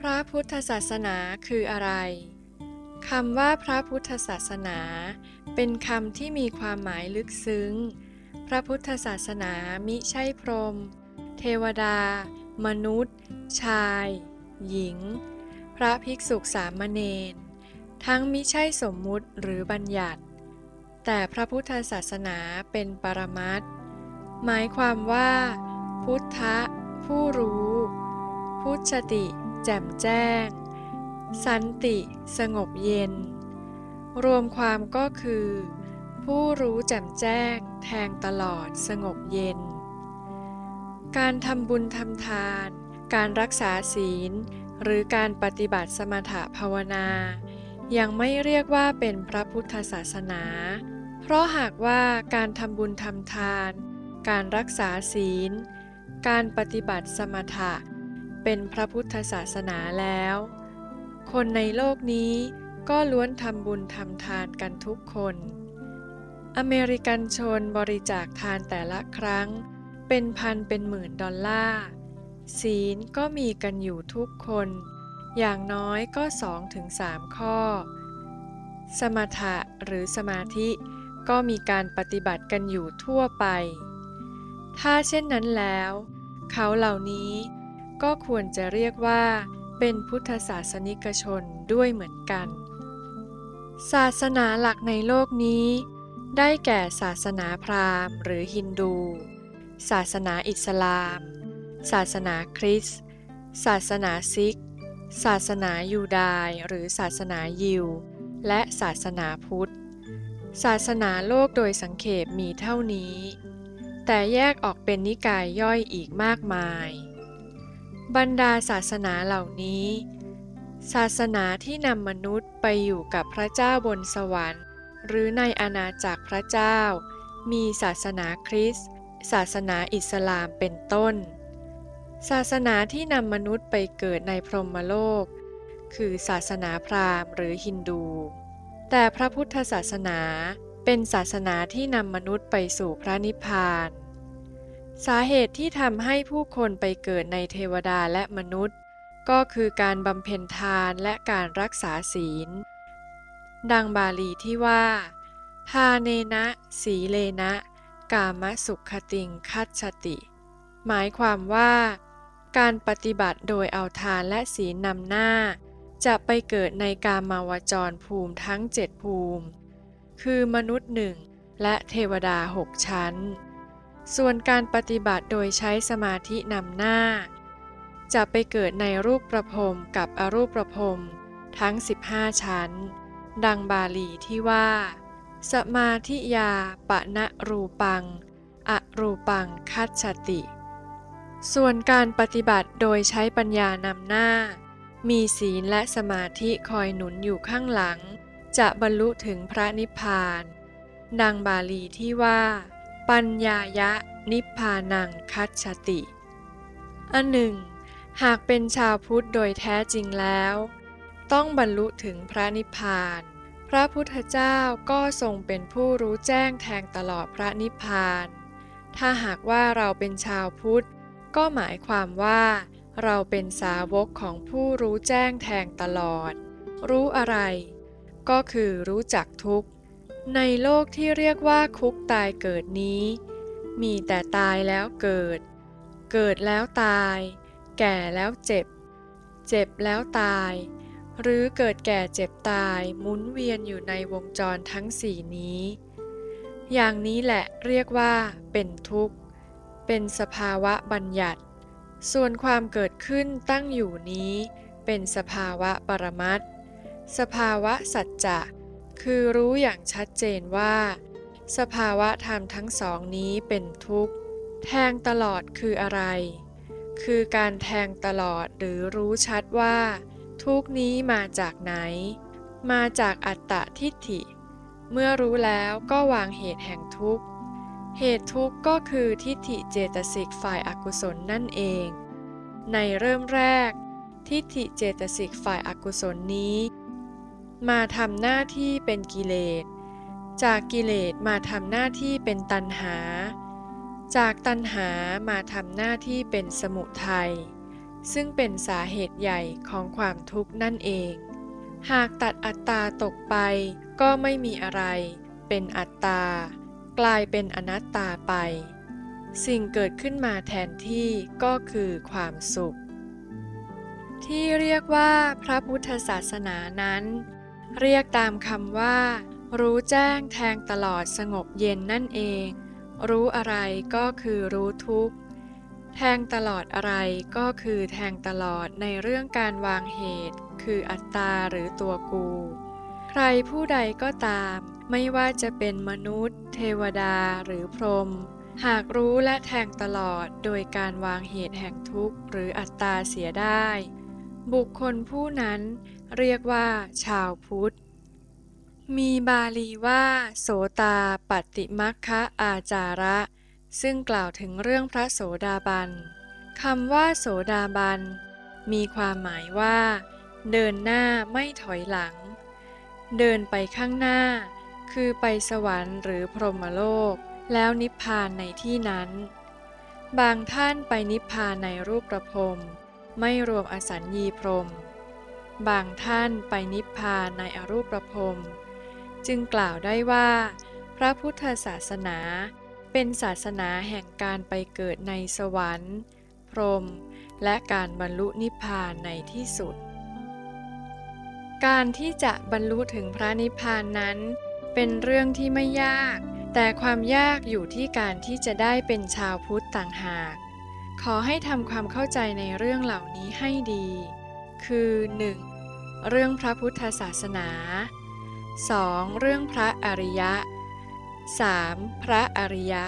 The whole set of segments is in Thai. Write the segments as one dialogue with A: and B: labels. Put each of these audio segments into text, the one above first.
A: พระพุทธศาสนาคืออะไร คำว่าพระพุทธศาสนา เป็นคำที่มีความหมายลึกซึ้ง พระพุทธศาสนามิใช่พรหม เทวดา มนุษย์ ชาย หญิง พระภิกษุสามเณร ทั้งมิใช่สมมุติหรือบัญญัติ แต่พระพุทธศาสนาเป็นปรมัตถ์หมายความว่า พุทธะ ผู้รู้ พุทธติ แจ่มแจ้ง สันติสงบเย็น รวมความก็คือ ผู้รู้แจ่มแจ้ง แทงตลอดสงบเย็น การทำบุญทำทาน การรักษาศีล หรือการปฏิบัติสมถะภาวนา ยังไม่เรียกว่าเป็นพระพุทธศาสนา เพราะหากว่าการทำบุญทำทาน การรักษาศีล การปฏิบัติสมถะ เป็นพระพุทธศาสนาแล้ว คนในโลกนี้ก็ล้วนทำบุญทำทานกันทุกคน อเมริกันชนบริจาคทานแต่ละครั้ง เป็นพันเป็นหมื่นดอลลาร์ศีลก็มีกันอยู่ทุกคน อย่างน้อยก็สองถึงสามข้อ สมถะหรือสมาธิก็มีการปฏิบัติกันอยู่ทั่วไป ถ้าเช่นนั้นแล้ว เขาเหล่านี้ ก็ควรจะเรียกว่า เป็นพุทธศาสนิกชนด้วยเหมือนกัน ศาสนาหลักในโลกนี้ ได้แก่ศาสนาพราหมณ์หรือฮินดู ศาสนาอิสลาม ศาสนาคริสต์ศาสนาซิก ศาสนายูดายหรือศาสนายิว และศาสนาพุทธ ศาสนาโลกโดยสังเขปมีเท่านี้ แต่แยกออกเป็นนิกายย่อยอีกมากมาย บรรดาศาสนาเหล่านี้ ศาสนาที่นำมนุษย์ไปอยู่กับพระเจ้าบนสวรรค์ หรือในอาณาจักรพระเจ้า มีศาสนาคริสต์ศาสนาอิสลามเป็นต้น ศาสนาที่นำมนุษย์ไปเกิดในพรหมโลก คือศาสนาพราหมณ์หรือฮินดู แต่พระพุทธศาสนาเป็นศาสนาที่นำมนุษย์ไปสู่พระนิพพาน สาเหตุที่ทำให้ผู้คนไปเกิดในเทวดาและมนุษย์ ก็คือการบำเพ็ญทานและการรักษาศีล ดังบาลีที่ว่า ทาเนนะ สีเลนะ กามสุขติงคัจฉติ หมายความว่า การปฏิบัติโดยเอาทานและศีลนำหน้า จะไปเกิดในกามาวจรภูมิทั้งเจ็ดภูมิ คือมนุษย์หนึ่งและเทวดาหกชั้น ส่วนการปฏิบัติโดยใช้สมาธินำหน้า จะไปเกิดในรูปประพรมกับอรูปประพรมทั้ง 15 ชั้น ดังบาลีที่ว่า สมาธิยาปะนะรูปัง อรูปังคัจฉติ ส่วนการปฏิบัติโดยใช้ปัญญานำหน้า มีศีลและสมาธิคอยหนุนอยู่ข้างหลัง จะบรรลุถึงพระนิพพาน ดังบาลีที่ว่า ปัญญายะนิพพานังคัจฉติ อันหนึ่ง หากเป็นชาวพุทธโดยแท้จริงแล้ว ต้องบรรลุถึงพระนิพพาน พระพุทธเจ้าก็ทรงเป็นผู้รู้แจ้งแทงตลอดพระนิพพาน ถ้าหากว่าเราเป็นชาวพุทธ ก็หมายความว่า เราเป็นสาวกของผู้รู้แจ้งแทงตลอด รู้อะไร ก็คือรู้จักทุกข์ ในโลกที่เรียกว่าคุกตายเกิดนี้ มีแต่ตายแล้วเกิด เกิดแล้วตาย แก่แล้วเจ็บ เจ็บแล้วตาย หรือเกิดแก่เจ็บตายหมุนเวียนอยู่ในวงจรทั้งสี่นี้ อย่างนี้แหละเรียกว่าเป็นทุกข์ เป็นสภาวะบัญญัติ ส่วนความเกิดขึ้นตั้งอยู่นี้ เป็นสภาวะปรมัตสภาวะสัจจะ คือรู้อย่างชัดเจนว่า สภาวะธรรมทั้งสองนี้เป็นทุกข์ แทงตลอดคืออะไร คือการแทงตลอดหรือรู้ชัดว่า ทุกนี้มาจากไหน มาจากอัตตะทิฏฐิ เมื่อรู้แล้วก็วางเหตุแห่งทุกข์ เหตุทุกข์ก็คือทิฏฐิเจตสิกฝ่ายอากุศลนั่นเอง ในเริ่มแรก ทิฏฐิเจตสิกฝ่ายอากุศลนี้ มาทำหน้าที่เป็นกิเลส จากกิเลสมาทำหน้าที่เป็นตัณหา จากตัณหามาทำหน้าที่เป็นสมุทัย ซึ่งเป็นสาเหตุใหญ่ของความทุกข์นั่นเอง หากตัดอัตตาตกไปก็ไม่มีอะไร เป็นอัตตา กลายเป็นอนัตตาไป สิ่งเกิดขึ้นมาแทนที่ก็คือความสุข ที่เรียกว่าพระพุทธศาสนานั้น เรียกตามคำว่า รู้แจ้งแทงตลอดสงบเย็นนั่นเอง รู้อะไรก็คือรู้ทุกข์ แทงตลอดอะไรก็คือแทงตลอดในเรื่องการวางเหตุ คืออัตตาหรือตัวกู ใครผู้ใดก็ตาม ไม่ว่าจะเป็นมนุษย์ เทวดาหรือพรหมหากรู้และแทงตลอดโดยการวางเหตุแห่งทุกข์หรืออัตตาเสียได้ บุคคลผู้นั้น เรียกว่า ชาวพุทธ มีบาลีว่า โสตาปฏิมัคคะอาจาระ ซึ่งกล่าวถึงเรื่องพระโสดาบันคำว่า โสดาบัน มีความหมายว่า เดินหน้าไม่ถอยหลัง เดินไปข้างหน้า คือไปสวรรค์หรือพรหมโลก แล้วนิพพานในที่นั้น บางท่านไปนิพพานในรูปประพรมไม่รวมอสัญญีพรหม บางท่านไปนิพพานในอรูปประพรมจึงกล่าวได้ว่า พระพุทธศาสนาเป็นศาสนาแห่งการไปเกิดในสวรรค์ พรหมและการบรรลุนิพพานในที่สุด การที่จะบรรลุถึงพระนิพพานนั้น เป็นเรื่องที่ไม่ยาก แต่ความยากอยู่ที่การที่จะได้เป็นชาวพุทธต่างหาก ขอให้ทำความเข้าใจในเรื่องเหล่านี้ให้ดี คือ 1. เรื่องพระพุทธศาสนา 2. เรื่องพระอริยะ 3. พระอริยะ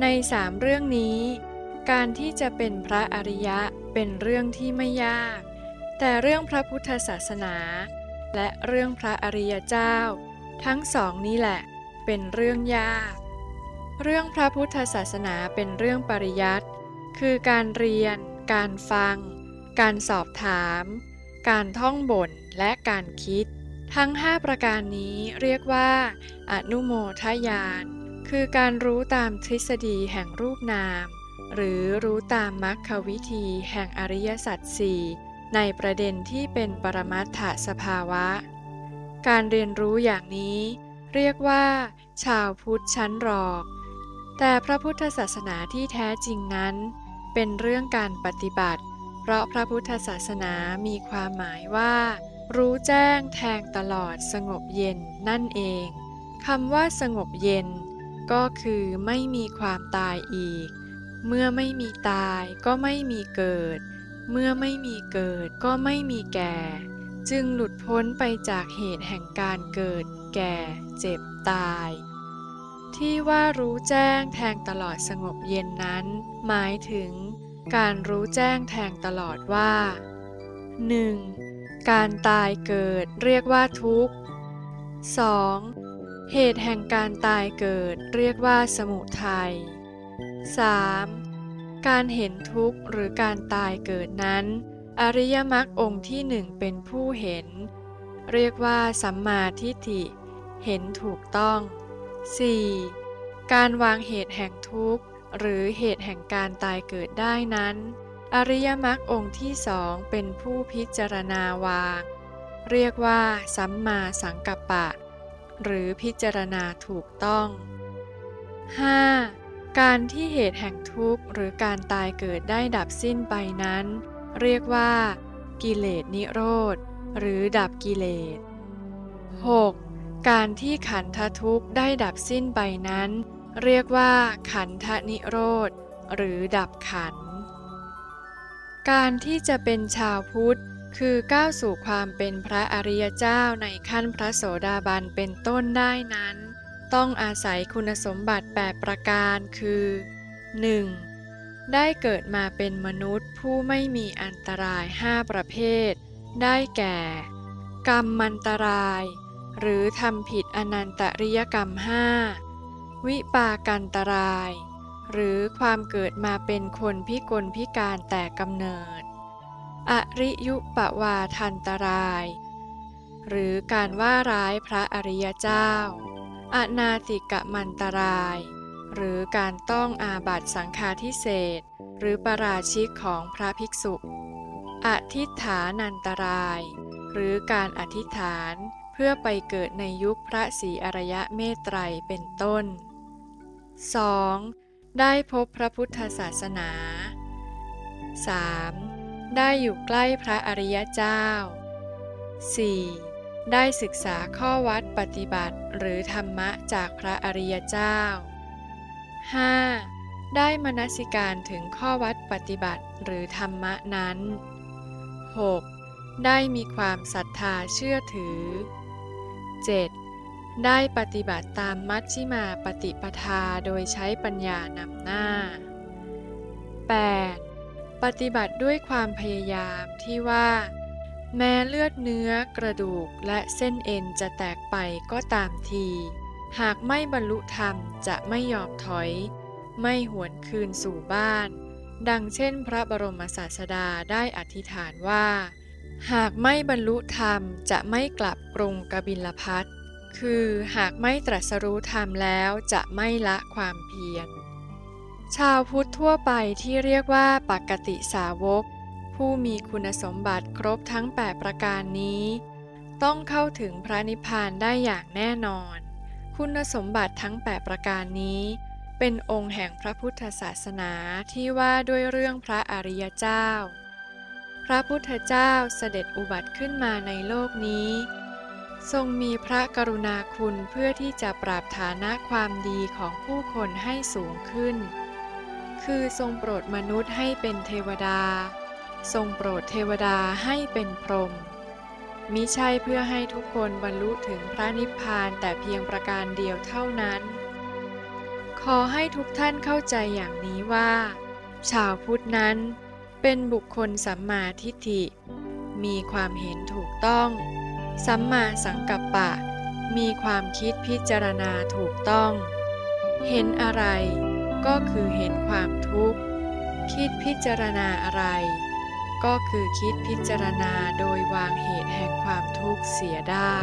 A: ในสามเรื่องนี้ การที่จะเป็นพระอริยะเป็นเรื่องที่ไม่ยาก แต่เรื่องพระพุทธศาสนา และเรื่องพระอริยเจ้า ทั้งสองนี้แหละ เป็นเรื่องยาก เรื่องพระพุทธศาสนาเป็นเรื่องปริยัติคือการเรียน การฟัง การสอบถาม การท่องบทและการคิด ทั้ง 5 ประการนี้เรียกว่า อนุโมทยาน คือการรู้ตามทฤษฎีแห่งรูปนาม หรือรู้ตามมรรควิธีแห่งอริยสัจสี่ในประเด็นที่เป็นปรมัตถสภาวะ การเรียนรู้อย่างนี้ เรียกว่า ชาวพุทธชั้นรอก แต่พระพุทธศาสนาที่แท้จริงนั้น เป็นเรื่องการปฏิบัติ ราะพระพุทธศาสนามีความหมายว่า รู้แจ้งแทงตลอดสงบเย็นนั่นเองคำว่าสงบเย็น ก็คือไม่มีความตายอีก เมื่อไม่มีตายก็ไม่มีเกิด เมื่อไม่มีเกิดก็ไม่มีแก่ จึงหลุดพ้นไปจากเหตุแห่งการเกิด แก่ เจ็บตาย ที่ว่ารู้แจ้งแทงตลอดสงบเย็นนั้น หมายถึง การรู้แจ้งแทงตลอดว่า 1. การตายเกิดเรียกว่าทุกข์ 2. เหตุแห่งการตายเกิดเรียกว่าสมุทัย 3. การเห็นทุกข์หรือการตายเกิดนั้น อริยมรรคองค์ที่หนึ่งเป็นผู้เห็น เรียกว่าสัมมาทิฏฐิ เห็นถูกต้อง 4. การวางเหตุแห่งทุกข์ หรือเหตุแห่งการตายเกิดได้นั้น อริยมรรคองค์ที่สองเป็นผู้พิจารณาวาง เรียกว่าสัมมาสังกัปปะ หรือพิจารณาถูกต้อง 5. การที่เหตุแห่งทุกข์หรือการตายเกิดได้ดับสิ้นไปนั้น เรียกว่า กิเลสนิโรธ หรือดับกิเลส 6. การที่ขันธทุกข์ได้ดับสิ้นไปนั้น เรียกว่าขันธนิโรธ หรือดับขันธ์การที่จะเป็นชาวพุทธ คือก้าวสู่ความเป็นพระอริยเจ้าในขั้นพระโสดาบันเป็นต้นได้นั้น ต้องอาศัยคุณสมบัติ 8 ประการคือ 1. ได้เกิดมาเป็นมนุษย์ผู้ไม่มีอันตราย 5 ประเภท ได้แก่ กรรมมันตราย หรือทำผิดอนันตริยกรรมห้า วิปากันตราย หรือความเกิดมาเป็นคนพิกลพิการแต่กำเนิด อริยุปวาทันตราย หรือการว่าร้ายพระอริยเจ้า อนาติกะมันตราย หรือการต้องอาบัตสังฆาทิเศษหรือประราชิกของพระภิกษุ อธิษฐานันตราย หรือการอธิษฐานเพื่อไปเกิดในยุคพระศรีอรยะเมตไตรเป็นต้น 2. ได้พบพระพุทธศาสนา 3. ได้อยู่ใกล้พระอริยเจ้า 4. ได้ศึกษาข้อวัดปฏิบัติหรือธรรมะจากพระอริยเจ้า 5. ได้มนสิการถึงข้อวัดปฏิบัติหรือธรรมะนั้น 6. ได้มีความศรัทธาเชื่อถือ 7. ได้ปฏิบัติตามมัชฌิมาปฏิปทาโดยใช้ปัญญานำหน้า 8. ปฏิบัติด้วยความพยายามที่ว่า แม้เลือดเนื้อกระดูกและเส้นเอ็นจะแตกไปก็ตามที หากไม่บรรลุธรรมจะไม่ยอมถอย ไม่หวนคืนสู่บ้าน ดังเช่นพระบรมศาสดาได้อธิษฐานว่า หากไม่บรรลุธรรมจะไม่กลับกรุงกบิลพัท คือหากไม่ตรัสรู้ธรรมแล้วจะไม่ละความเพียร ชาวพุทธทั่วไปที่เรียกว่าปกติสาวก ผู้มีคุณสมบัติครบทั้ง 8 ประการนี้ ต้องเข้าถึงพระนิพพานได้อย่างแน่นอน คุณสมบัติทั้ง 8 ประการนี้ เป็นองค์แห่งพระพุทธศาสนาที่ว่าด้วยเรื่องพระอริยเจ้า พระพุทธเจ้าเสด็จอุบัติขึ้นมาในโลกนี้ ทรงมีพระกรุณาคุณเพื่อที่จะปราบฐานะความดีของผู้คนให้สูงขึ้น คือทรงโปรดมนุษย์ให้เป็นเทวดา ทรงโปรดเทวดาให้เป็นพรหม มิใช่เพื่อให้ทุกคนบรรลุถึงพระนิพพานแต่เพียงประการเดียวเท่านั้น ขอให้ทุกท่านเข้าใจอย่างนี้ว่า ชาวพุทธนั้นเป็นบุคคลสัมมาทิฏฐิ มีความเห็นถูกต้อง สัมมาสังกัปปะ มีความคิดพิจารณาถูกต้อง เห็นอะไรก็คือเห็นความทุกข์ คิดพิจารณาอะไร ก็คือคิดพิจารณาโดยวางเหตุแห่งความทุกข์เสียได้